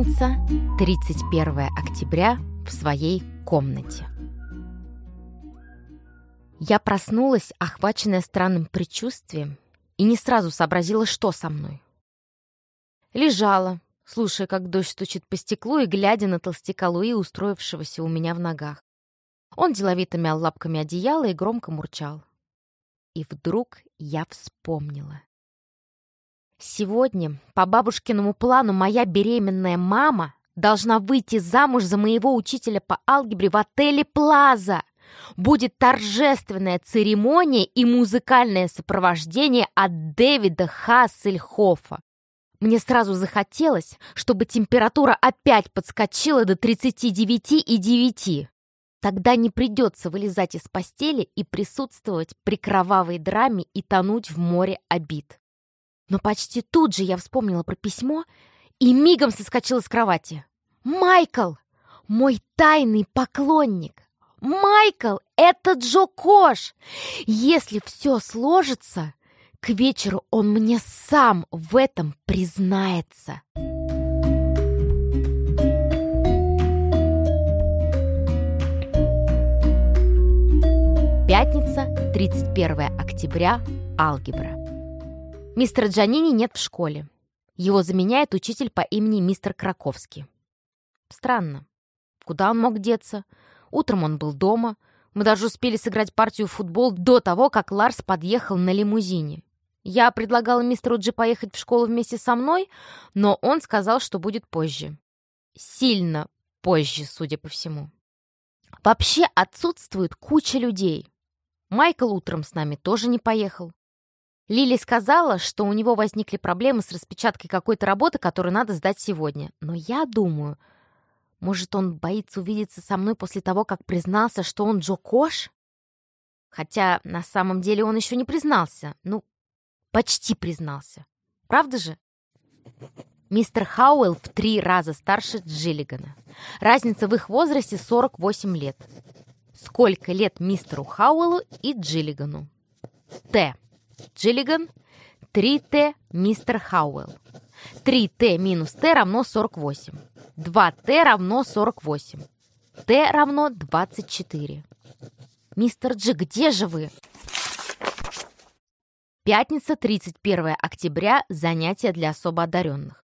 Пятница, 31 октября, в своей комнате. Я проснулась, охваченная странным предчувствием, и не сразу сообразила, что со мной. Лежала, слушая, как дождь стучит по стеклу и глядя на толстяка Луи, устроившегося у меня в ногах. Он деловито мял лапками одеяло и громко мурчал. И вдруг я вспомнила. Сегодня, по бабушкиному плану, моя беременная мама должна выйти замуж за моего учителя по алгебре в отеле «Плаза». Будет торжественная церемония и музыкальное сопровождение от Дэвида Хассельхофа. Мне сразу захотелось, чтобы температура опять подскочила до 39,9. Тогда не придется вылезать из постели и присутствовать при кровавой драме и тонуть в море обид. Но почти тут же я вспомнила про письмо и мигом соскочила с кровати. «Майкл! Мой тайный поклонник! Майкл, это Джо Кош! Если все сложится, к вечеру он мне сам в этом признается!» Пятница, 31 октября, алгебра. Мистера Джанини нет в школе. Его заменяет учитель по имени мистер Краковский. Странно. Куда он мог деться? Утром он был дома. Мы даже успели сыграть партию в футбол до того, как Ларс подъехал на лимузине. Я предлагала мистеру Джи поехать в школу вместе со мной, но он сказал, что будет позже. Сильно позже, судя по всему. Вообще отсутствует куча людей. Майкл утром с нами тоже не поехал. Лили сказала, что у него возникли проблемы с распечаткой какой-то работы, которую надо сдать сегодня. Но я думаю, может, он боится увидеться со мной после того, как признался, что он Джо Кош? Хотя на самом деле он еще не признался. Ну, почти признался. Правда же? Мистер Хауэлл в три раза старше Джиллигана. Разница в их возрасте 48 лет. Сколько лет мистеру Хауэллу и Джиллигану? Т. Джиллиган, 3Т мистер Хауэлл. 3Т минус Т равно 48. 2Т равно 48. Т равно 24. Мистер Джи, где же вы? Пятница, 31 октября, занятия для особо одаренных.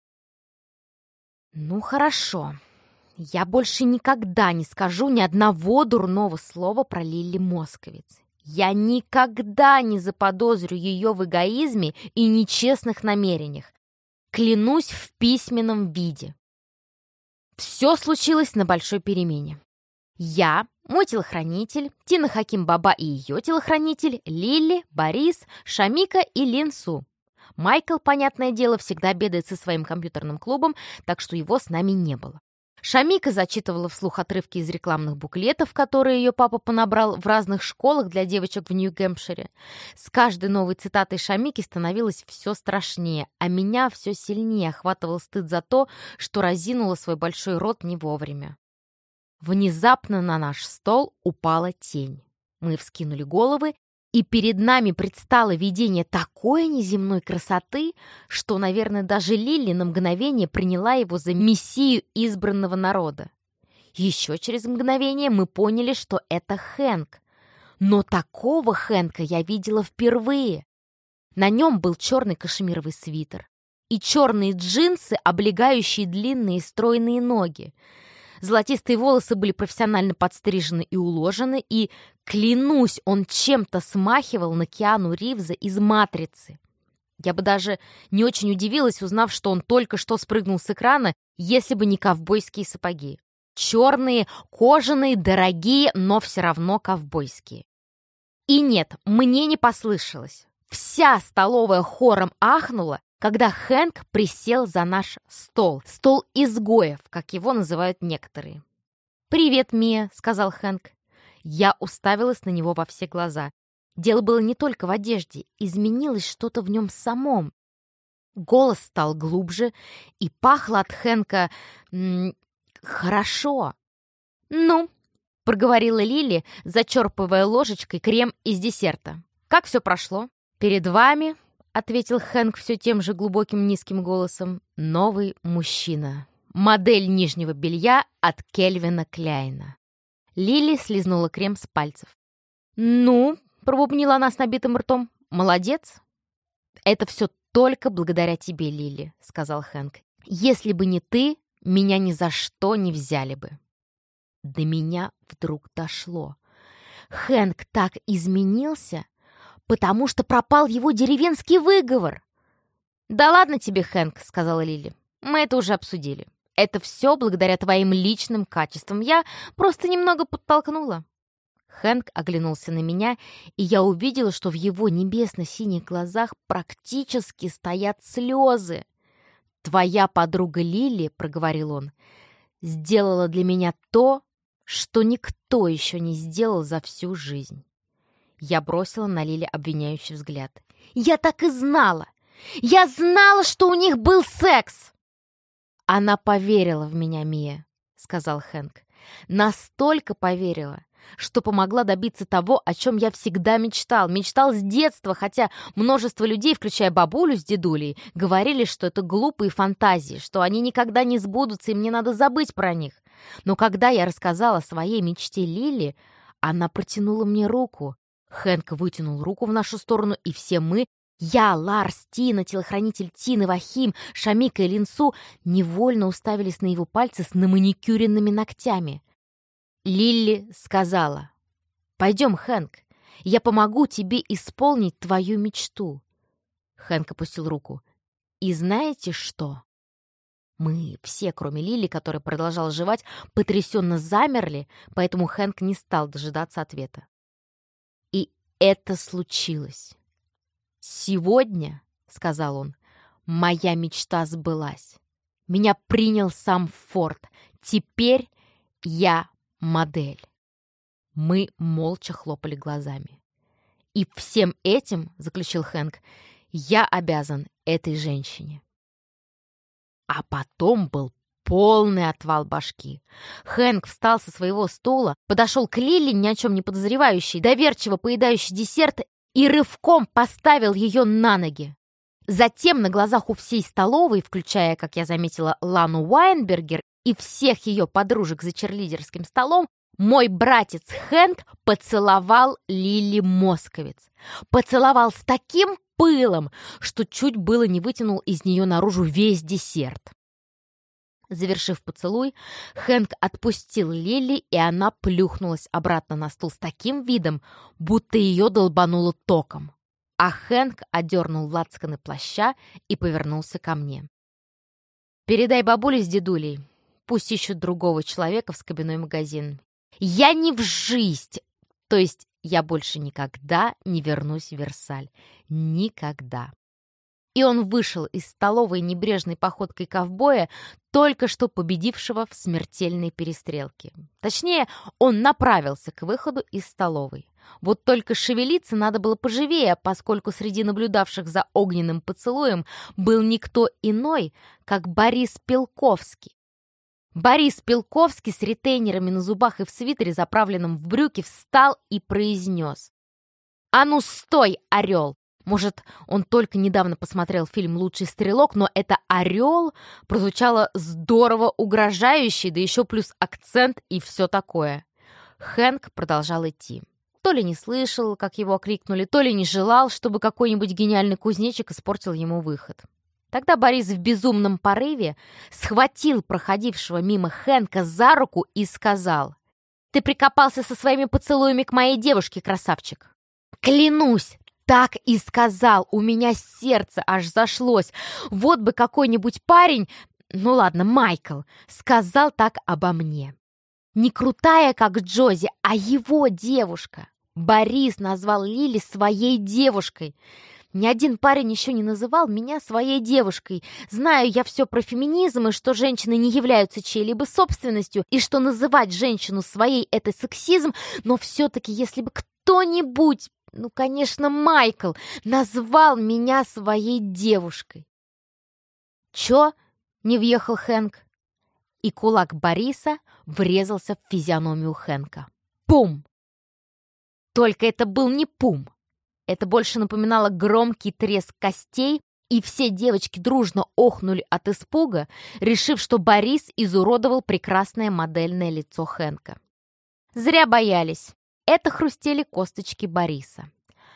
Ну, хорошо. Я больше никогда не скажу ни одного дурного слова про Лили Московиц. Я никогда не заподозрю ее в эгоизме и нечестных намерениях. Клянусь в письменном виде. Все случилось на большой перемене. Я, мой телохранитель, Тина Хаким Баба и ее телохранитель, Лили, Борис, Шамика и Линсу. Майкл, понятное дело, всегда обедает со своим компьютерным клубом, так что его с нами не было. Шамика зачитывала вслух отрывки из рекламных буклетов, которые ее папа понабрал в разных школах для девочек в Нью-Гэмпшире. С каждой новой цитатой Шамики становилось все страшнее, а меня все сильнее охватывал стыд за то, что разинула свой большой рот не вовремя. Внезапно на наш стол упала тень. Мы вскинули головы и перед нами предстало видение такой неземной красоты, что, наверное, даже Лили на мгновение приняла его за мессию избранного народа. Еще через мгновение мы поняли, что это Хэнк. Но такого Хэнка я видела впервые. На нем был черный кашемировый свитер и черные джинсы, облегающие длинные стройные ноги. Золотистые волосы были профессионально подстрижены и уложены, и, клянусь, он чем-то смахивал на Киану Ривза из «Матрицы». Я бы даже не очень удивилась, узнав, что он только что спрыгнул с экрана, если бы не ковбойские сапоги. Черные, кожаные, дорогие, но все равно ковбойские. И нет, мне не послышалось. Вся столовая хором ахнула, когда Хэнк присел за наш стол. Стол изгоев, как его называют некоторые. «Привет, Мия», — сказал Хэнк. Я уставилась на него во все глаза. Дело было не только в одежде, изменилось что-то в нем самом. Голос стал глубже, и пахло от Хэнка... Хорошо. «Ну», — проговорила Лили, зачерпывая ложечкой крем из десерта. «Как все прошло?» «Перед вами — ответил Хэнк все тем же глубоким низким голосом. «Новый мужчина. Модель нижнего белья от Кельвина Кляйна. Лили слезнула крем с пальцев. «Ну», — пробубнила она с набитым ртом, — «молодец». «Это все только благодаря тебе, Лили», — сказал Хэнк. «Если бы не ты, меня ни за что не взяли бы». До меня вдруг дошло. Хэнк так изменился, потому что пропал его деревенский выговор. «Да ладно тебе, Хэнк», — сказала Лили. «Мы это уже обсудили. Это все благодаря твоим личным качествам. Я просто немного подтолкнула». Хэнк оглянулся на меня, и я увидела, что в его небесно-синих глазах практически стоят слезы. «Твоя подруга Лили», — проговорил он, — «сделала для меня то, что никто еще не сделал за всю жизнь. Я бросила на Лили обвиняющий взгляд. «Я так и знала! Я знала, что у них был секс!» «Она поверила в меня, Мия», — сказал Хэнк. «Настолько поверила, что помогла добиться того, о чем я всегда мечтал. Мечтал с детства, хотя множество людей, включая бабулю с дедулей, говорили, что это глупые фантазии, что они никогда не сбудутся, и мне надо забыть про них. Но когда я рассказала о своей мечте Лили, она протянула мне руку. Хэнк вытянул руку в нашу сторону, и все мы, я, Ларс, Тина, телохранитель Тины, Вахим, Шамика и Линсу, невольно уставились на его пальцы с наманикюренными ногтями. Лилли сказала, «Пойдем, Хэнк, я помогу тебе исполнить твою мечту». Хэнк опустил руку. «И знаете что?» Мы все, кроме Лили, которая продолжала жевать, потрясенно замерли, поэтому Хэнк не стал дожидаться ответа. Это случилось. «Сегодня, — сказал он, — моя мечта сбылась. Меня принял сам Форд. Теперь я модель». Мы молча хлопали глазами. «И всем этим, — заключил Хэнк, — я обязан этой женщине». А потом был полный отвал башки. Хэнк встал со своего стула, подошел к Лили, ни о чем не подозревающей, доверчиво поедающей десерт, и рывком поставил ее на ноги. Затем на глазах у всей столовой, включая, как я заметила, Лану Уайнбергер и всех ее подружек за черлидерским столом, мой братец Хэнк поцеловал Лили Московец. Поцеловал с таким пылом, что чуть было не вытянул из нее наружу весь десерт. Завершив поцелуй, Хэнк отпустил Лили, и она плюхнулась обратно на стул с таким видом, будто ее долбануло током. А Хэнк одернул лацканы плаща и повернулся ко мне. «Передай бабуле с дедулей. Пусть ищут другого человека в скобяной магазин. Я не в жизнь, то есть я больше никогда не вернусь в Версаль. Никогда. И он вышел из столовой небрежной походкой ковбоя, только что победившего в смертельной перестрелке. Точнее, он направился к выходу из столовой. Вот только шевелиться надо было поживее, поскольку среди наблюдавших за огненным поцелуем был никто иной, как Борис Пелковский. Борис Пелковский с ретейнерами на зубах и в свитере, заправленном в брюки, встал и произнес. «А ну стой, орел! Может, он только недавно посмотрел фильм «Лучший стрелок», но это «Орел» прозвучало здорово угрожающе, да еще плюс акцент и все такое. Хэнк продолжал идти. То ли не слышал, как его окликнули, то ли не желал, чтобы какой-нибудь гениальный кузнечик испортил ему выход. Тогда Борис в безумном порыве схватил проходившего мимо Хэнка за руку и сказал, «Ты прикопался со своими поцелуями к моей девушке, красавчик!» «Клянусь, так и сказал, у меня сердце аж зашлось. Вот бы какой-нибудь парень, ну ладно, Майкл, сказал так обо мне. Не крутая, как Джози, а его девушка. Борис назвал Лили своей девушкой. Ни один парень еще не называл меня своей девушкой. Знаю я все про феминизм и что женщины не являются чьей-либо собственностью, и что называть женщину своей — это сексизм, но все-таки если бы кто-нибудь, ну, конечно, Майкл, назвал меня своей девушкой. «Чё?» — не въехал Хэнк. И кулак Бориса врезался в физиономию Хэнка. Пум! Только это был не пум. Это больше напоминало громкий треск костей, И все девочки дружно охнули от испуга, решив, что Борис изуродовал прекрасное модельное лицо Хэнка. Зря боялись. Это хрустели косточки Бориса.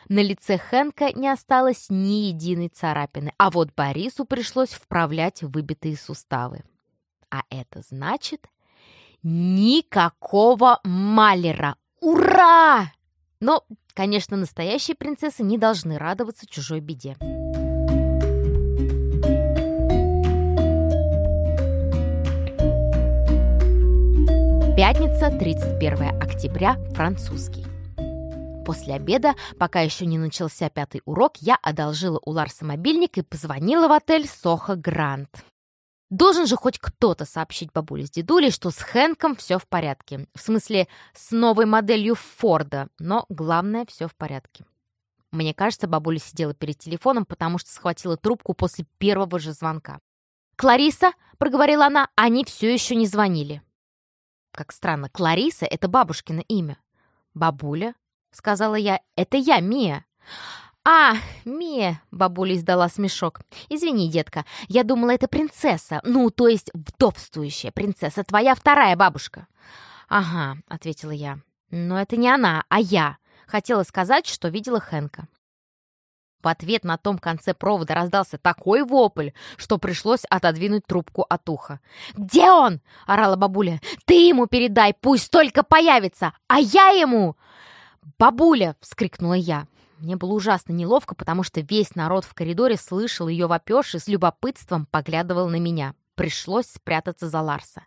На лице Хэнка не осталось ни единой царапины, а вот Борису пришлось вправлять выбитые суставы. А это значит никакого Малера. Ура! Но, конечно, настоящие принцессы не должны радоваться чужой беде. Пятница, 31 октября, французский. После обеда, пока еще не начался пятый урок, я одолжила у Ларса мобильник и позвонила в отель «Сохо Грант». Должен же хоть кто-то сообщить бабуле с дедулей, что с Хэнком все в порядке. В смысле, с новой моделью Форда. Но главное, все в порядке. Мне кажется, бабуля сидела перед телефоном, потому что схватила трубку после первого же звонка. «Клариса», — проговорила она, — «они все еще не звонили». Как странно, Клариса — это бабушкино имя. «Бабуля?» — сказала я. «Это я, Мия». «А, Мия!» — бабуля издала смешок. «Извини, детка, я думала, это принцесса. Ну, то есть вдовствующая принцесса, твоя вторая бабушка». «Ага», — ответила я. «Но это не она, а я. Хотела сказать, что видела Хэнка». В ответ на том конце провода раздался такой вопль, что пришлось отодвинуть трубку от уха. «Где он?» — орала бабуля. «Ты ему передай, пусть только появится, а я ему...» «Бабуля!» — вскрикнула я. Мне было ужасно неловко, потому что весь народ в коридоре слышал ее вопеж и с любопытством поглядывал на меня. Пришлось спрятаться за Ларса.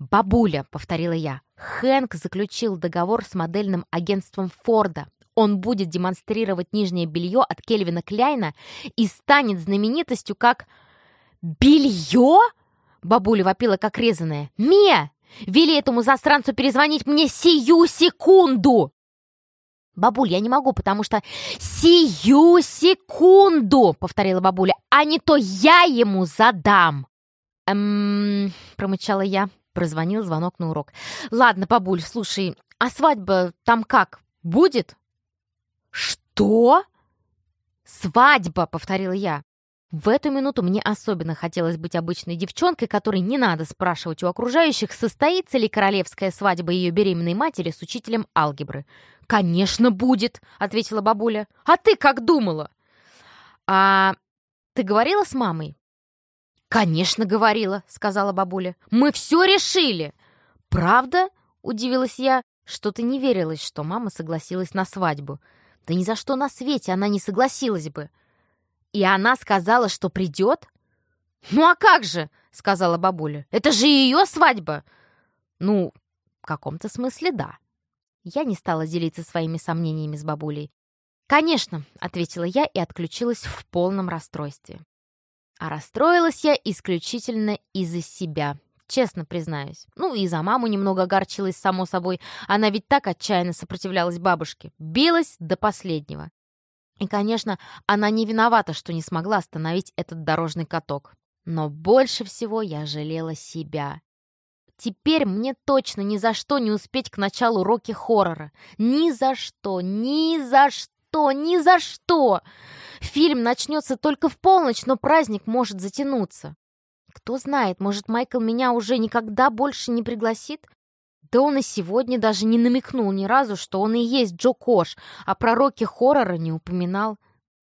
«Бабуля!» — повторила я. «Хэнк заключил договор с модельным агентством Форда. Он будет демонстрировать нижнее белье от Кельвина Кляйна и станет знаменитостью как... «Белье?» — бабуля вопила как резаная. «Мия, вели этому застранцу перезвонить мне сию секунду!» «Бабуль, я не могу, потому что...» «Сию секунду!» — повторила бабуля. «А не то я ему задам!» «Эм...» — промычала я. Прозвонил звонок на урок. «Ладно, бабуль, слушай, а свадьба там как? Будет?» «Что?» «Свадьба!» — повторила я. В эту минуту мне особенно хотелось быть обычной девчонкой, которой не надо спрашивать у окружающих, состоится ли королевская свадьба ее беременной матери с учителем алгебры. «Конечно, будет!» — ответила бабуля. «А ты как думала?» «А ты говорила с мамой?» «Конечно, говорила», — сказала бабуля. «Мы все решили!» «Правда?» — удивилась я. Что-то не верилось, что мама согласилась на свадьбу. Да ни за что на свете она не согласилась бы. И она сказала, что придет? «Ну а как же?» — сказала бабуля. «Это же ее свадьба!» «Ну, в каком-то смысле да». Я не стала делиться своими сомнениями с бабулей. «Конечно», — ответила я и отключилась в полном расстройстве. А расстроилась я исключительно из-за себя, честно признаюсь. Ну, и за маму немного огорчилась, само собой. Она ведь так отчаянно сопротивлялась бабушке. Билась до последнего. И, конечно, она не виновата, что не смогла остановить этот дорожный каток. Но больше всего я жалела себя. Теперь мне точно ни за что не успеть к началу уроки хоррора. Ни за что, ни за что, ни за что! Фильм начнется только в полночь, но праздник может затянуться. Кто знает, может, Майкл меня уже никогда больше не пригласит? Да он и сегодня даже не намекнул ни разу, что он и есть Джо Кош, а пророки хоррора не упоминал.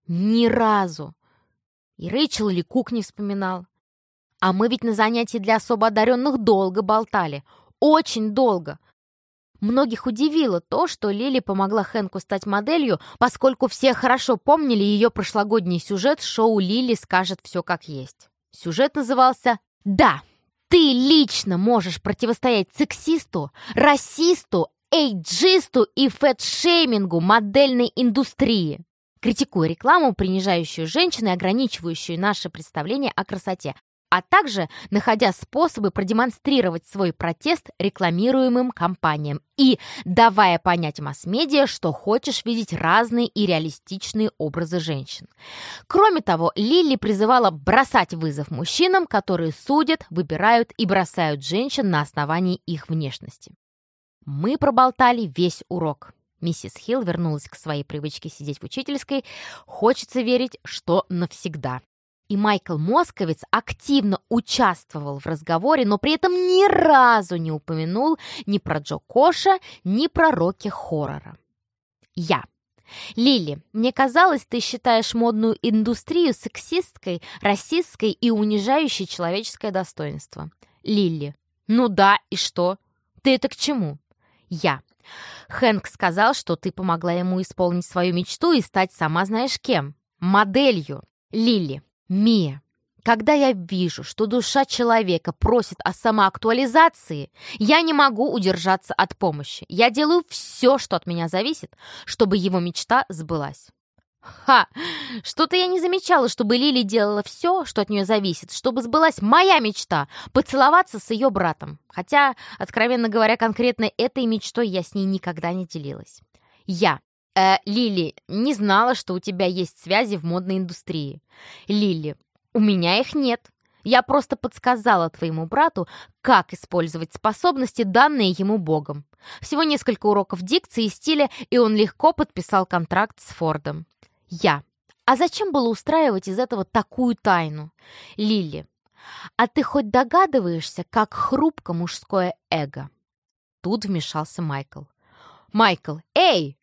Ни разу. И Рэйчел или Кук не вспоминал. А мы ведь на занятии для особо одаренных долго болтали. Очень долго. Многих удивило то, что Лили помогла Хэнку стать моделью, поскольку все хорошо помнили ее прошлогодний сюжет шоу «Лили скажет все как есть». Сюжет назывался «Да, ты лично можешь противостоять сексисту, расисту, эйджисту и фэтшеймингу модельной индустрии. Критикуя рекламу, принижающую женщин и ограничивающую наше представление о красоте, а также находя способы продемонстрировать свой протест рекламируемым компаниям и давая понять масс-медиа, что хочешь видеть разные и реалистичные образы женщин. Кроме того, Лили призывала бросать вызов мужчинам, которые судят, выбирают и бросают женщин на основании их внешности. Мы проболтали весь урок. Миссис Хилл вернулась к своей привычке сидеть в учительской. Хочется верить, что навсегда. И Майкл Московец активно участвовал в разговоре, но при этом ни разу не упомянул ни про Джо Коша, ни про Рокки Хоррора. Я. Лили, мне казалось, ты считаешь модную индустрию сексисткой, расистской и унижающей человеческое достоинство. Лили. Ну да, и что? Ты это к чему? Я. Хэнк сказал, что ты помогла ему исполнить свою мечту и стать сама знаешь кем. Моделью. Лили. Мия. Когда я вижу, что душа человека просит о самоактуализации, я не могу удержаться от помощи. Я делаю все, что от меня зависит, чтобы его мечта сбылась. Ха! Что-то я не замечала, чтобы Лили делала все, что от нее зависит, чтобы сбылась моя мечта — поцеловаться с ее братом. Хотя, откровенно говоря, конкретно этой мечтой я с ней никогда не делилась. Я. Э, Лили, не знала, что у тебя есть связи в модной индустрии. Лили, у меня их нет. Я просто подсказала твоему брату, как использовать способности, данные ему Богом. Всего несколько уроков дикции и стиля, и он легко подписал контракт с Фордом. Я. А зачем было устраивать из этого такую тайну? Лили. А ты хоть догадываешься, как хрупко мужское эго? Тут вмешался Майкл. Майкл, эй!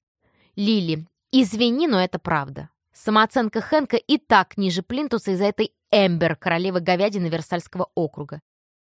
Лили, извини, но это правда. Самооценка Хэнка и так ниже плинтуса из-за этой Эмбер, королевы говядины Версальского округа.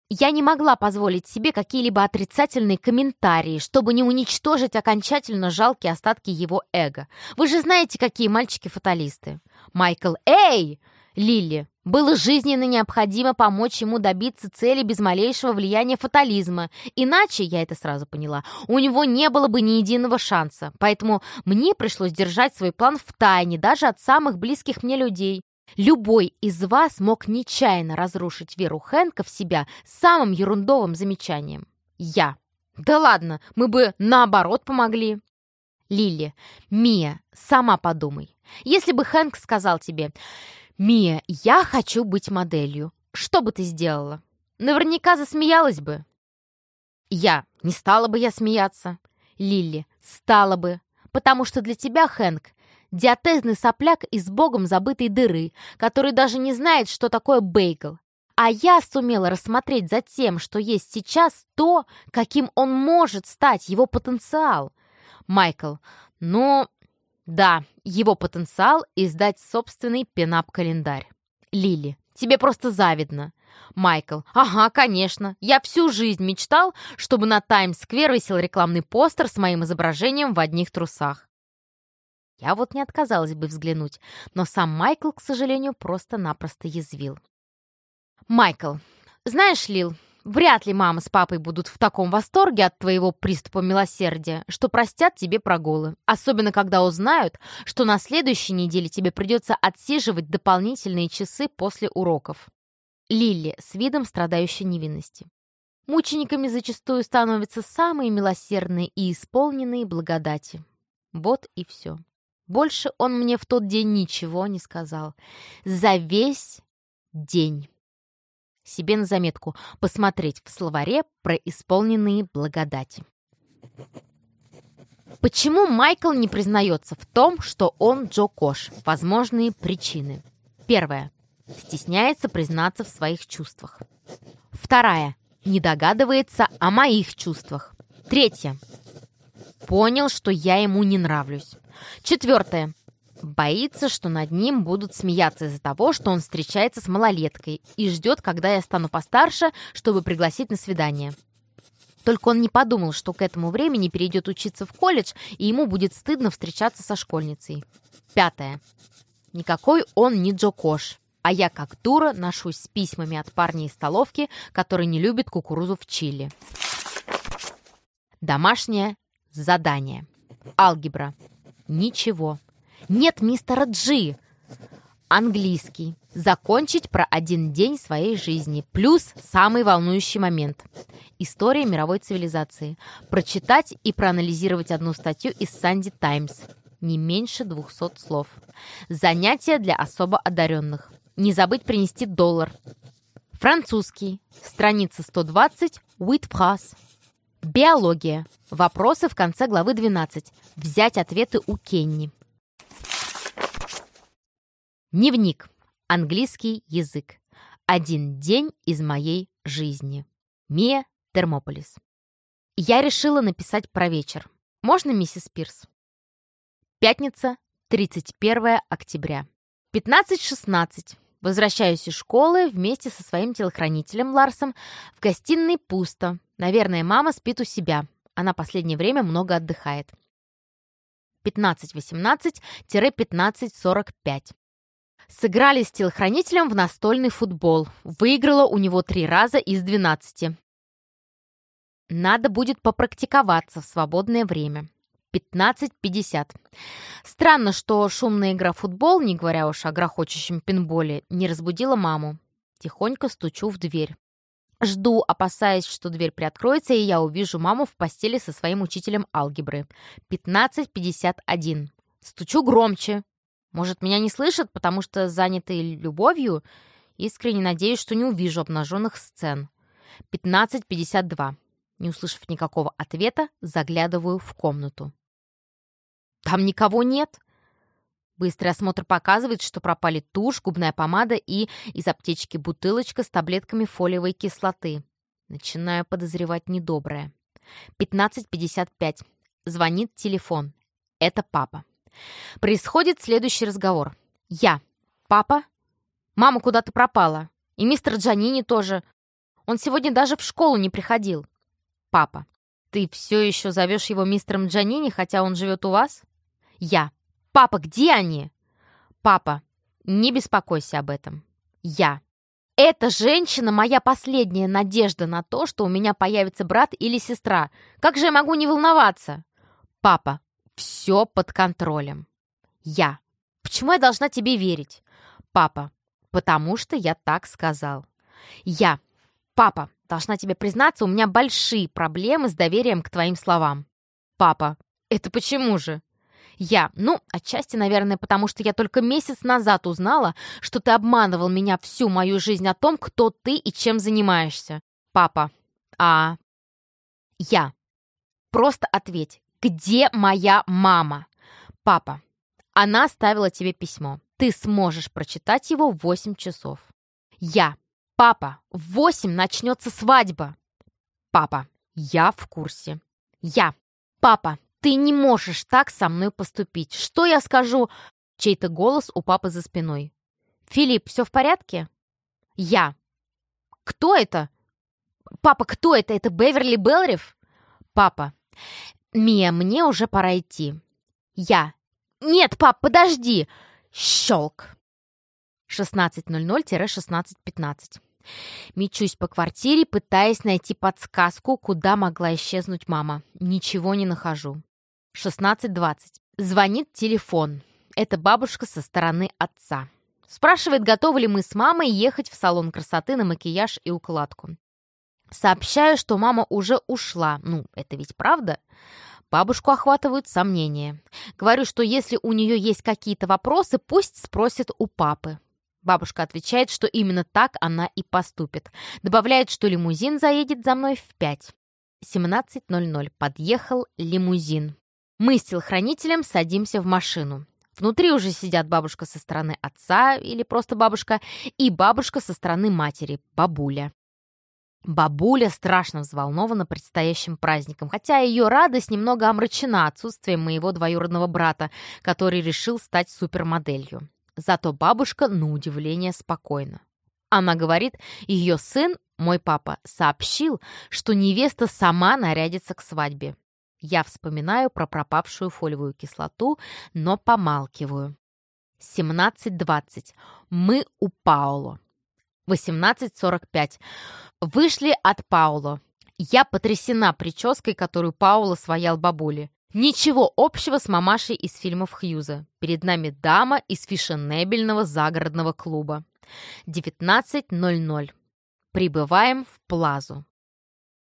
Я не могла позволить себе какие-либо отрицательные комментарии, чтобы не уничтожить окончательно жалкие остатки его эго. Вы же знаете, какие мальчики-фаталисты. Майкл, эй! Лили, было жизненно необходимо помочь ему добиться цели без малейшего влияния фатализма. Иначе, я это сразу поняла, у него не было бы ни единого шанса. Поэтому мне пришлось держать свой план в тайне даже от самых близких мне людей. Любой из вас мог нечаянно разрушить веру Хэнка в себя самым ерундовым замечанием. Я. Да ладно, мы бы наоборот помогли. Лили. Мия, сама подумай. Если бы Хэнк сказал тебе, «Мия, я хочу быть моделью», что бы ты сделала? Наверняка засмеялась бы. Я. Не стала бы я смеяться. Лили. Стала бы. Потому что для тебя, Хэнк, диатезный сопляк из богом забытой дыры, который даже не знает, что такое бейгл. А я сумела рассмотреть за тем, что есть сейчас, то, каким он может стать, его потенциал. Майкл, ну, да, его потенциал — издать собственный пенап-календарь. Лили, тебе просто завидно. Майкл, ага, конечно. Я всю жизнь мечтал, чтобы на Таймс-сквер висел рекламный постер с моим изображением в одних трусах. Я вот не отказалась бы взглянуть, но сам Майкл, к сожалению, просто-напросто язвил. «Майкл, знаешь, Лил, вряд ли мама с папой будут в таком восторге от твоего приступа милосердия, что простят тебе прогулы, особенно когда узнают, что на следующей неделе тебе придется отсиживать дополнительные часы после уроков». Лилли с видом страдающей невинности. Мучениками зачастую становятся самые милосердные и исполненные благодати. Вот и все. Больше он мне в тот день ничего не сказал. За весь день. Себе на заметку посмотреть в словаре про исполненные благодати. Почему Майкл не признается в том, что он Джо Кош? Возможные причины. Первое. Стесняется признаться в своих чувствах. Вторая. Не догадывается о моих чувствах. Третье. Понял, что я ему не нравлюсь. Четвертое. Боится, что над ним будут смеяться из-за того, что он встречается с малолеткой и ждет, когда я стану постарше, чтобы пригласить на свидание. Только он не подумал, что к этому времени перейдет учиться в колледж, и ему будет стыдно встречаться со школьницей. Пятое. Никакой он не Джо Кош, а я как дура ношусь с письмами от парня из столовки, который не любит кукурузу в чили. Домашнее задание. Алгебра. Ничего. Нет мистера Джи. Английский. Закончить про один день своей жизни. Плюс самый волнующий момент. История мировой цивилизации. Прочитать и проанализировать одну статью из Санди Таймс. Не меньше 200 слов. Занятия для особо одаренных. Не забыть принести доллар. Французский. Страница 120. Уитфрас. Биология. Вопросы в конце главы 12. Взять ответы у Кенни. Дневник. Английский язык. Один день из моей жизни. Мия Термополис. Я решила написать про вечер. Можно, миссис Пирс? Пятница, 31 октября. 15.16. Возвращаюсь из школы вместе со своим телохранителем Ларсом. В гостиной пусто. Наверное, мама спит у себя. Она последнее время много отдыхает. 15.18-15.45. Сыграли с телохранителем в настольный футбол. Выиграла у него три раза из 12. Надо будет попрактиковаться в свободное время. 15.50. Странно, что шумная игра в футбол, не говоря уж о грохочущем пинболе, не разбудила маму. Тихонько стучу в дверь. Жду, опасаясь, что дверь приоткроется, и я увижу маму в постели со своим учителем алгебры. 15.51. Стучу громче. Может, меня не слышат, потому что заняты любовью? Искренне надеюсь, что не увижу обнаженных сцен. 15.52. Не услышав никакого ответа, заглядываю в комнату. Там никого нет. Быстрый осмотр показывает, что пропали тушь, губная помада и из аптечки бутылочка с таблетками фолиевой кислоты. Начинаю подозревать недоброе. 15.55. Звонит телефон. Это папа. Происходит следующий разговор. Я. Папа? Мама куда-то пропала. И мистер Джанини тоже. Он сегодня даже в школу не приходил. Папа. Ты все еще зовешь его мистером Джанини, хотя он живет у вас? Я. «Папа, где они?» «Папа, не беспокойся об этом». Я. «Эта женщина — моя последняя надежда на то, что у меня появится брат или сестра. Как же я могу не волноваться?» «Папа, все под контролем». Я. «Почему я должна тебе верить?» «Папа, потому что я так сказал». Я. «Папа, должна тебе признаться, у меня большие проблемы с доверием к твоим словам». «Папа, это почему же?» Я. Ну, отчасти, наверное, потому что я только месяц назад узнала, что ты обманывал меня всю мою жизнь о том, кто ты и чем занимаешься. Папа. А... Я. Просто ответь. Где моя мама? Папа. Она оставила тебе письмо. Ты сможешь прочитать его в 8 часов. Я. Папа, в 8 начнется свадьба. Папа. Я в курсе. Я. Папа, «Ты не можешь так со мной поступить! Что я скажу?» Чей-то голос у папы за спиной. «Филипп, все в порядке?» «Я». «Кто это?» «Папа, кто это? Это Беверли Белриф?» «Папа». «Мия, мне уже пора идти». «Я». «Нет, пап, подожди!» Щелк. 16.00-16.15. Мечусь по квартире, пытаясь найти подсказку, куда могла исчезнуть мама. Ничего не нахожу. 16.20. Звонит телефон. Это бабушка со стороны отца. Спрашивает, готовы ли мы с мамой ехать в салон красоты на макияж и укладку. Сообщаю, что мама уже ушла. Ну, это ведь правда? Бабушку охватывают сомнения. Говорю, что если у нее есть какие-то вопросы, пусть спросит у папы. Бабушка отвечает, что именно так она и поступит. Добавляет, что лимузин заедет за мной в 5. 17.00. Подъехал лимузин. Мы с телохранителем садимся в машину. Внутри уже сидят бабушка со стороны отца, или просто бабушка, и бабушка со стороны матери, бабуля. Бабуля страшно взволнована предстоящим праздником, хотя ее радость немного омрачена отсутствием моего двоюродного брата, который решил стать супермоделью. Зато бабушка, на удивление, спокойна. Она говорит, ее сын, мой папа, сообщил, что невеста сама нарядится к свадьбе. Я вспоминаю про пропавшую фолиевую кислоту, но помалкиваю. 17.20. Мы у Пауло. 18.45. Вышли от Пауло. Я потрясена прической, которую Паула своял бабуле. Ничего общего с мамашей из фильмов Хьюза. Перед нами дама из фешенебельного загородного клуба. 19.00. Прибываем в Плазу.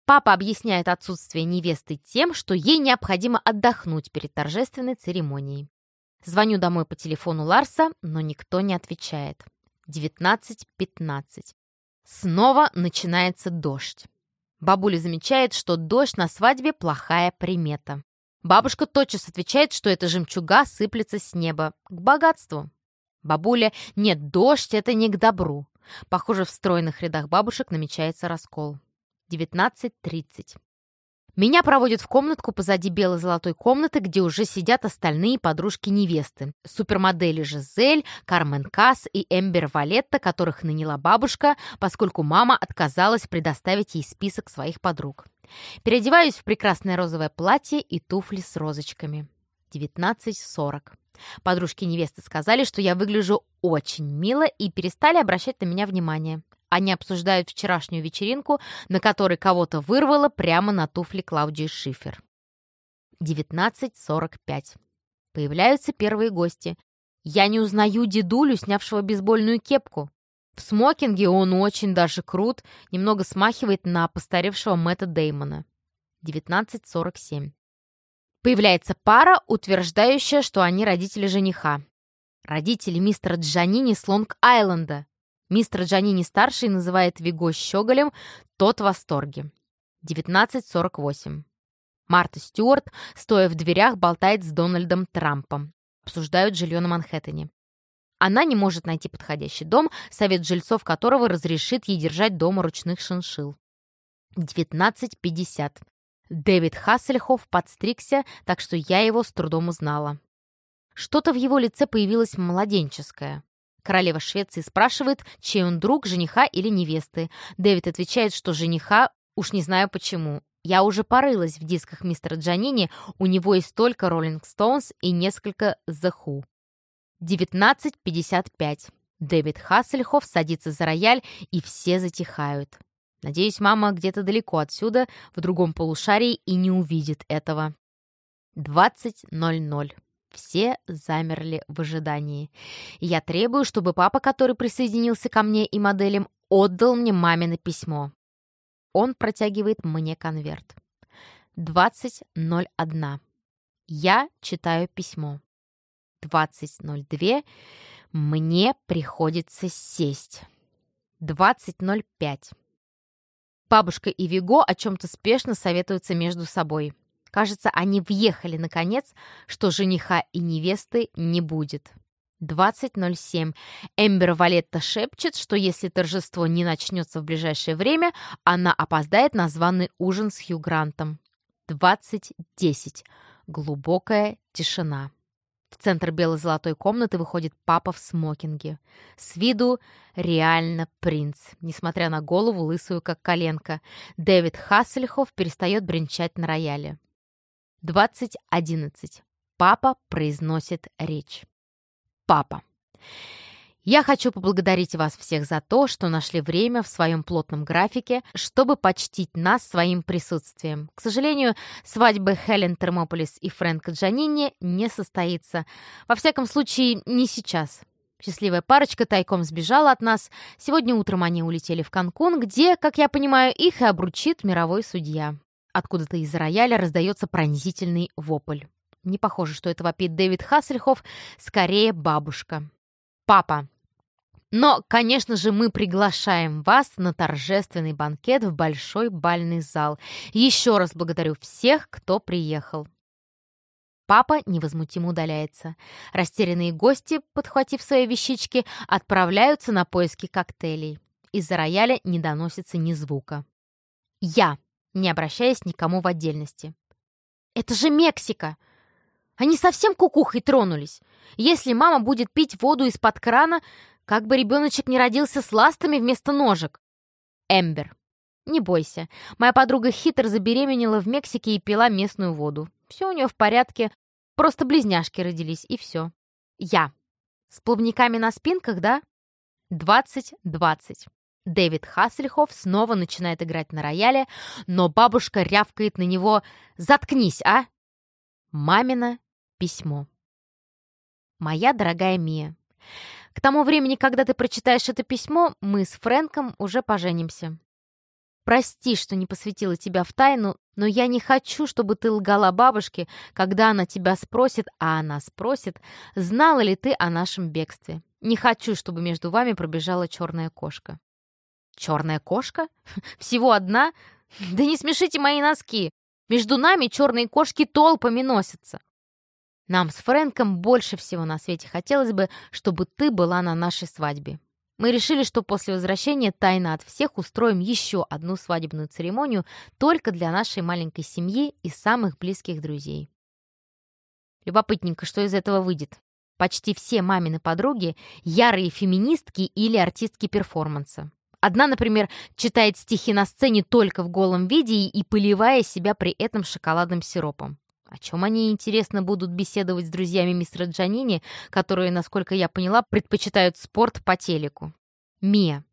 Папа объясняет отсутствие невесты тем, что ей необходимо отдохнуть перед торжественной церемонией. Звоню домой по телефону Ларса, но никто не отвечает. 19.15. Снова начинается дождь. Бабуля замечает, что дождь на свадьбе – плохая примета. Бабушка тотчас отвечает, что эта жемчуга сыплется с неба к богатству. Бабуля, нет, дождь — это не к добру. Похоже, в стройных рядах бабушек намечается раскол. 19.30. Меня проводят в комнатку позади белой золотой комнаты, где уже сидят остальные подружки невесты. Супермодели Жизель, Кармен Касс и Эмбер Валетта, которых наняла бабушка, поскольку мама отказалась предоставить ей список своих подруг. Переодеваюсь в прекрасное розовое платье и туфли с розочками. 19.40. Подружки невесты сказали, что я выгляжу очень мило и перестали обращать на меня внимание. Они обсуждают вчерашнюю вечеринку, на которой кого-то вырвало прямо на туфли Клаудии Шифер. 19.45. Появляются первые гости. Я не узнаю дедулю, снявшего бейсбольную кепку. В смокинге он очень даже крут, немного смахивает на постаревшего Мэтта Деймона. 19.47. Появляется пара, утверждающая, что они родители жениха. Родители мистера Джанини с Лонг-Айленда. Мистер Джанини-старший называет Виго щеголем, тот в восторге. 19.48. Марта Стюарт, стоя в дверях, болтает с Дональдом Трампом. Обсуждают жилье на Манхэттене. Она не может найти подходящий дом, совет жильцов которого разрешит ей держать дома ручных шиншил. 19.50. Дэвид Хассельхоф подстригся, так что я его с трудом узнала. Что-то в его лице появилось младенческое. Королева Швеции спрашивает, чей он друг, жениха или невесты. Дэвид отвечает, что жениха, уж не знаю почему. Я уже порылась в дисках мистера Джанини, у него есть только Rolling Stones и несколько The Who. 19.55. Дэвид Хассельхоф садится за рояль, и все затихают. Надеюсь, мама где-то далеко отсюда, в другом полушарии, и не увидит этого. 20.00. Все замерли в ожидании. Я требую, чтобы папа, который присоединился ко мне и моделям, отдал мне мамино письмо. Он протягивает мне конверт. 20.01. Я читаю письмо. 20.02. Мне приходится сесть. 20.05. Бабушка и Виго о чем-то спешно советуются между собой. Кажется, они въехали, наконец, что жениха и невесты не будет. 20.07. Эмбер Валетта шепчет, что если торжество не начнется в ближайшее время, она опоздает на званый ужин с Хью Грантом. 20.10. Глубокая тишина. В центр бело-золотой комнаты выходит папа в смокинге. С виду реально принц, несмотря на голову лысую, как коленка. Дэвид Хассельхоф перестает бренчать на рояле. 20.11. Папа произносит речь. Папа. Я хочу поблагодарить вас всех за то, что нашли время в своем плотном графике, чтобы почтить нас своим присутствием. К сожалению, свадьбы Хелен Термополис и Фрэнка Джанини не состоится. Во всяком случае, не сейчас. Счастливая парочка тайком сбежала от нас. Сегодня утром они улетели в Канкун, где, как я понимаю, их и обручит мировой судья. Откуда-то из рояля раздается пронзительный вопль. Не похоже, что это вопит Дэвид Хассельхоф, скорее бабушка. «Папа!» Но, конечно же, мы приглашаем вас на торжественный банкет в большой бальный зал. Еще раз благодарю всех, кто приехал. Папа невозмутимо удаляется. Растерянные гости, подхватив свои вещички, отправляются на поиски коктейлей. Из-за рояля не доносится ни звука. Я не обращаясь никому в отдельности. «Это же Мексика! Они совсем кукухой тронулись. Если мама будет пить воду из-под крана, как бы ребеночек не родился с ластами вместо ножек. Эмбер. Не бойся. Моя подруга хитро забеременела в Мексике и пила местную воду. Все у нее в порядке. Просто близняшки родились, и все. Я. С плавниками на спинках, да? Двадцать-двадцать. Дэвид Хассельхоф снова начинает играть на рояле, но бабушка рявкает на него «Заткнись, а!» Мамина письмо. «Моя дорогая Мия, к тому времени, когда ты прочитаешь это письмо, мы с Фрэнком уже поженимся. Прости, что не посвятила тебя в тайну, но я не хочу, чтобы ты лгала бабушке, когда она тебя спросит, а она спросит, знала ли ты о нашем бегстве. Не хочу, чтобы между вами пробежала черная кошка. Черная кошка? Всего одна? Да не смешите мои носки. Между нами черные кошки толпами носятся. Нам с Фрэнком больше всего на свете хотелось бы, чтобы ты была на нашей свадьбе. Мы решили, что после возвращения тайно от всех устроим еще одну свадебную церемонию только для нашей маленькой семьи и самых близких друзей. Любопытненько, что из этого выйдет. Почти все мамины подруги — ярые феминистки или артистки перформанса. Одна, например, читает стихи на сцене только в голом виде и поливая себя при этом шоколадным сиропом. О чем они, интересно, будут беседовать с друзьями мистера Джанини, которые, насколько я поняла, предпочитают спорт по телеку? Мия,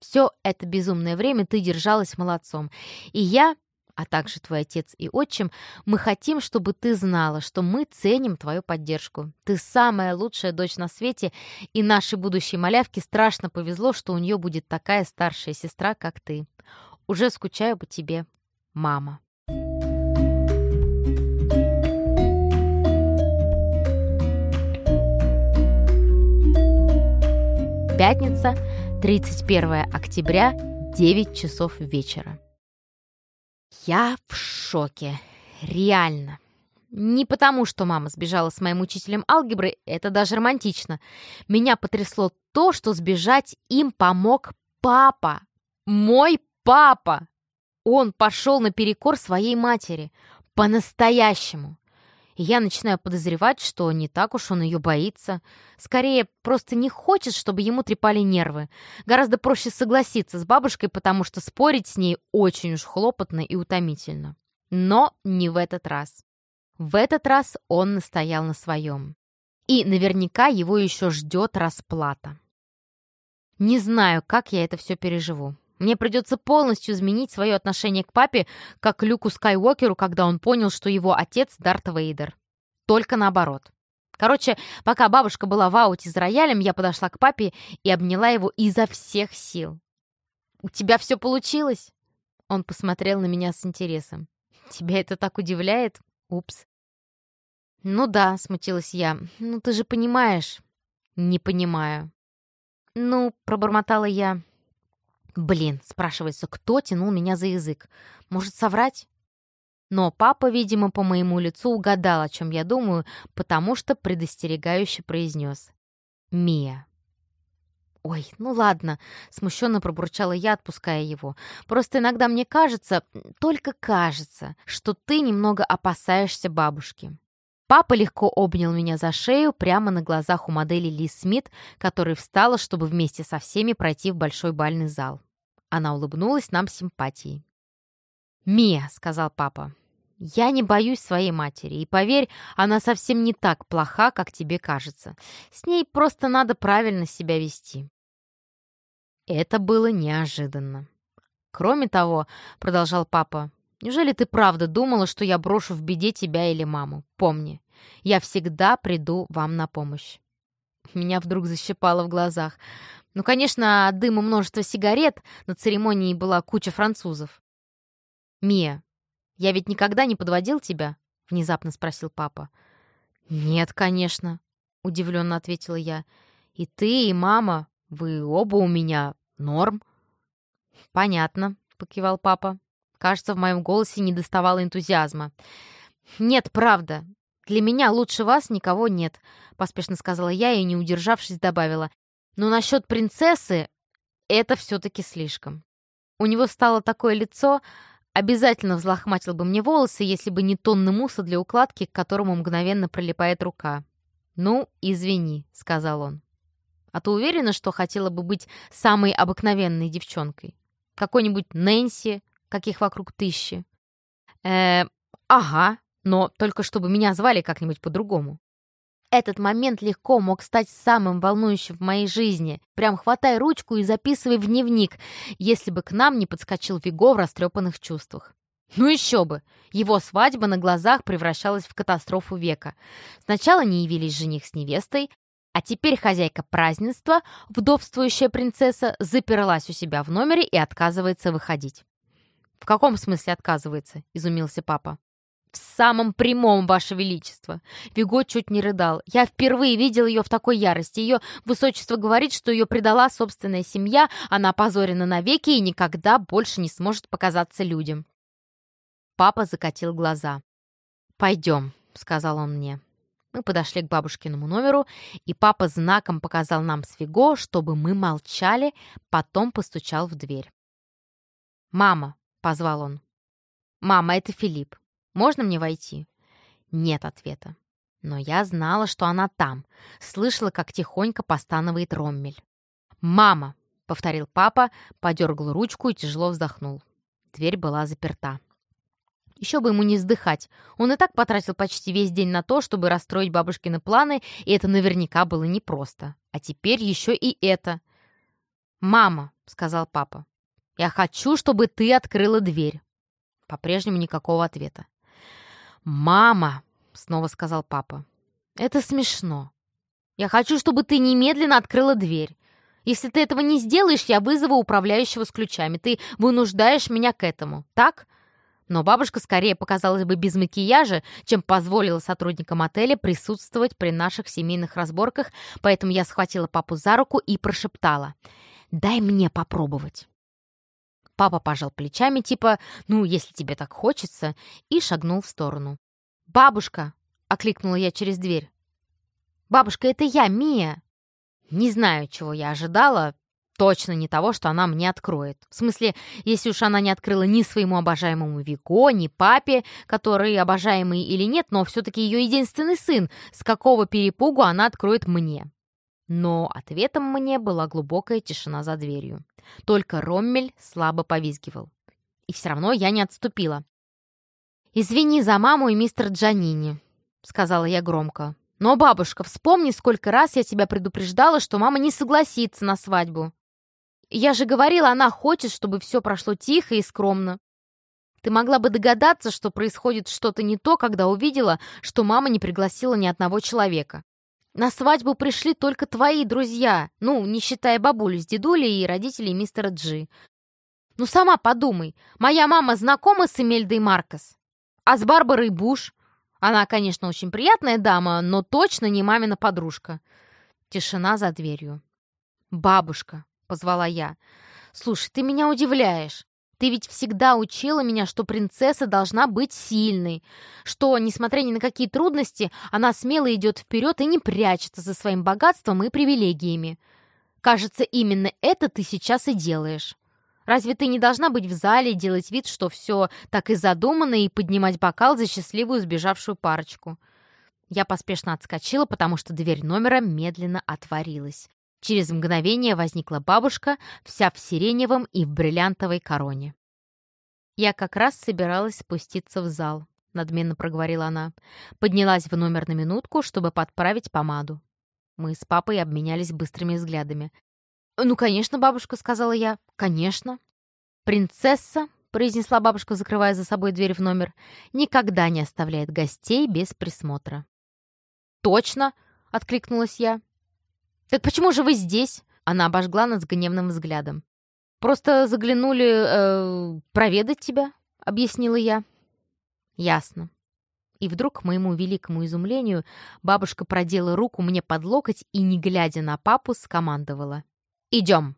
все это безумное время ты держалась молодцом. И я, а также твой отец и отчим, мы хотим, чтобы ты знала, что мы ценим твою поддержку. Ты самая лучшая дочь на свете, и нашей будущей малявке страшно повезло, что у нее будет такая старшая сестра, как ты. Уже скучаю по тебе, мама. Пятница, 31 октября, 9 часов вечера. Я в шоке. Реально. Не потому, что мама сбежала с моим учителем алгебры, это даже романтично. Меня потрясло то, что сбежать им помог папа. Мой папа. Он пошел наперекор своей матери. По-настоящему я начинаю подозревать, что не так уж он ее боится. Скорее, просто не хочет, чтобы ему трепали нервы. Гораздо проще согласиться с бабушкой, потому что спорить с ней очень уж хлопотно и утомительно. Но не в этот раз. В этот раз он настоял на своем. И наверняка его еще ждет расплата. Не знаю, как я это все переживу. Мне придется полностью изменить свое отношение к папе, как Люку Скайуокеру, когда он понял, что его отец Дарт Вейдер. Только наоборот. Короче, пока бабушка была в ауте с роялем, я подошла к папе и обняла его изо всех сил. «У тебя все получилось?» Он посмотрел на меня с интересом. «Тебя это так удивляет? Упс». «Ну да», — смутилась я. «Ну ты же понимаешь». «Не понимаю». «Ну», — пробормотала я, Блин, спрашивается, кто тянул меня за язык? Может, соврать? Но папа, видимо, по моему лицу угадал, о чем я думаю, потому что предостерегающе произнес. «Мия». «Ой, ну ладно», — смущенно пробурчала я, отпуская его. «Просто иногда мне кажется, только кажется, что ты немного опасаешься бабушки». Папа легко обнял меня за шею прямо на глазах у модели Ли Смит, которая встала, чтобы вместе со всеми пройти в большой бальный зал. Она улыбнулась нам симпатией. «Мия», — сказал папа, — «я не боюсь своей матери, и поверь, она совсем не так плоха, как тебе кажется. С ней просто надо правильно себя вести». Это было неожиданно. «Кроме того», — продолжал папа, — «неужели ты правда думала, что я брошу в беде тебя или маму? Помни, я всегда приду вам на помощь». Меня вдруг защипало в глазах. Ну, конечно, от дыма множество сигарет, на церемонии была куча французов. «Мия, я ведь никогда не подводил тебя?» — внезапно спросил папа. «Нет, конечно», — удивленно ответила я. «И ты, и мама, вы оба у меня норм». «Понятно», — покивал папа. Кажется, в моем голосе не доставало энтузиазма. «Нет, правда. Для меня лучше вас никого нет», — поспешно сказала я и, не удержавшись, добавила. Но насчет принцессы это все-таки слишком. У него стало такое лицо, обязательно взлохматил бы мне волосы, если бы не тонны муса для укладки, к которому мгновенно прилипает рука. «Ну, извини», — сказал он. «А ты уверена, что хотела бы быть самой обыкновенной девчонкой? Какой-нибудь Нэнси, каких вокруг тысячи?» «Э, ага, но только чтобы меня звали как-нибудь по-другому». Этот момент легко мог стать самым волнующим в моей жизни. Прям хватай ручку и записывай в дневник, если бы к нам не подскочил Виго в растрепанных чувствах. Ну еще бы! Его свадьба на глазах превращалась в катастрофу века. Сначала не явились жених с невестой, а теперь хозяйка празднества, вдовствующая принцесса, заперлась у себя в номере и отказывается выходить. «В каком смысле отказывается?» — изумился папа. «В самом прямом, Ваше Величество!» Виго чуть не рыдал. «Я впервые видел ее в такой ярости. Ее высочество говорит, что ее предала собственная семья, она опозорена навеки и никогда больше не сможет показаться людям». Папа закатил глаза. «Пойдем», — сказал он мне. Мы подошли к бабушкиному номеру, и папа знаком показал нам свиго, чтобы мы молчали, потом постучал в дверь. «Мама!» — позвал он. «Мама, это Филипп. Можно мне войти?» Нет ответа. Но я знала, что она там. Слышала, как тихонько постанывает Роммель. «Мама!» — повторил папа, подергал ручку и тяжело вздохнул. Дверь была заперта. Еще бы ему не вздыхать. Он и так потратил почти весь день на то, чтобы расстроить бабушкины планы, и это наверняка было непросто. А теперь еще и это. «Мама», — сказал папа, — «я хочу, чтобы ты открыла дверь». По-прежнему никакого ответа. «Мама», — снова сказал папа, — «это смешно. Я хочу, чтобы ты немедленно открыла дверь. Если ты этого не сделаешь, я вызову управляющего с ключами. Ты вынуждаешь меня к этому, так?» Но бабушка скорее показалась бы без макияжа, чем позволила сотрудникам отеля присутствовать при наших семейных разборках, поэтому я схватила папу за руку и прошептала «Дай мне попробовать». Папа пожал плечами, типа «Ну, если тебе так хочется», и шагнул в сторону. «Бабушка!» — окликнула я через дверь. «Бабушка, это я, Мия!» Не знаю, чего я ожидала, Точно не того, что она мне откроет. В смысле, если уж она не открыла ни своему обожаемому Вико, ни папе, который обожаемый или нет, но все-таки ее единственный сын, с какого перепугу она откроет мне. Но ответом мне была глубокая тишина за дверью. Только Роммель слабо повизгивал. И все равно я не отступила. «Извини за маму и мистер Джанини», — сказала я громко. «Но, бабушка, вспомни, сколько раз я тебя предупреждала, что мама не согласится на свадьбу». Я же говорила, она хочет, чтобы все прошло тихо и скромно. Ты могла бы догадаться, что происходит что-то не то, когда увидела, что мама не пригласила ни одного человека. На свадьбу пришли только твои друзья, ну, не считая бабулю с дедулей и родителей мистера Джи. Ну, сама подумай, моя мама знакома с Эмельдой Маркос? А с Барбарой Буш? Она, конечно, очень приятная дама, но точно не мамина подружка. Тишина за дверью. «Бабушка», — позвала я. «Слушай, ты меня удивляешь. Ты ведь всегда учила меня, что принцесса должна быть сильной, что, несмотря ни на какие трудности, она смело идет вперед и не прячется за своим богатством и привилегиями. Кажется, именно это ты сейчас и делаешь. Разве ты не должна быть в зале, делать вид, что все так и задумано, и поднимать бокал за счастливую сбежавшую парочку?» Я поспешно отскочила, потому что дверь номера медленно отворилась. Через мгновение возникла бабушка, вся в сиреневом и в бриллиантовой короне. «Я как раз собиралась спуститься в зал», — надменно проговорила она. Поднялась в номер на минутку, чтобы подправить помаду. Мы с папой обменялись быстрыми взглядами. «Ну, конечно, бабушка», — сказала я. «Конечно». «Принцесса», — произнесла бабушка, закрывая за собой дверь в номер, «никогда не оставляет гостей без присмотра». «Точно!» — откликнулась я. «Так почему же вы здесь?» Она обожгла нас гневным взглядом. «Просто заглянули э, проведать тебя», — объяснила я. «Ясно». И вдруг, к моему великому изумлению, бабушка продела руку мне под локоть и, не глядя на папу, скомандовала. «Идем».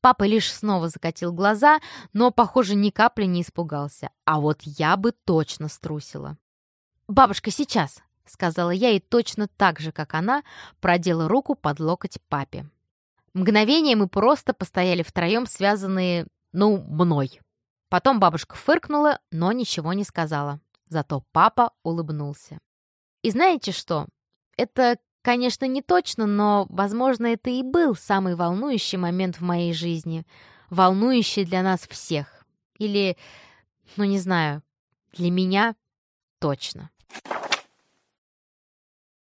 Папа лишь снова закатил глаза, но, похоже, ни капли не испугался. А вот я бы точно струсила. «Бабушка, сейчас!» — сказала я и точно так же, как она, продела руку под локоть папе. Мгновение мы просто постояли втроем, связанные, ну, мной. Потом бабушка фыркнула, но ничего не сказала. Зато папа улыбнулся. И знаете что? Это, конечно, не точно, но, возможно, это и был самый волнующий момент в моей жизни. Волнующий для нас всех. Или, ну не знаю, для меня точно.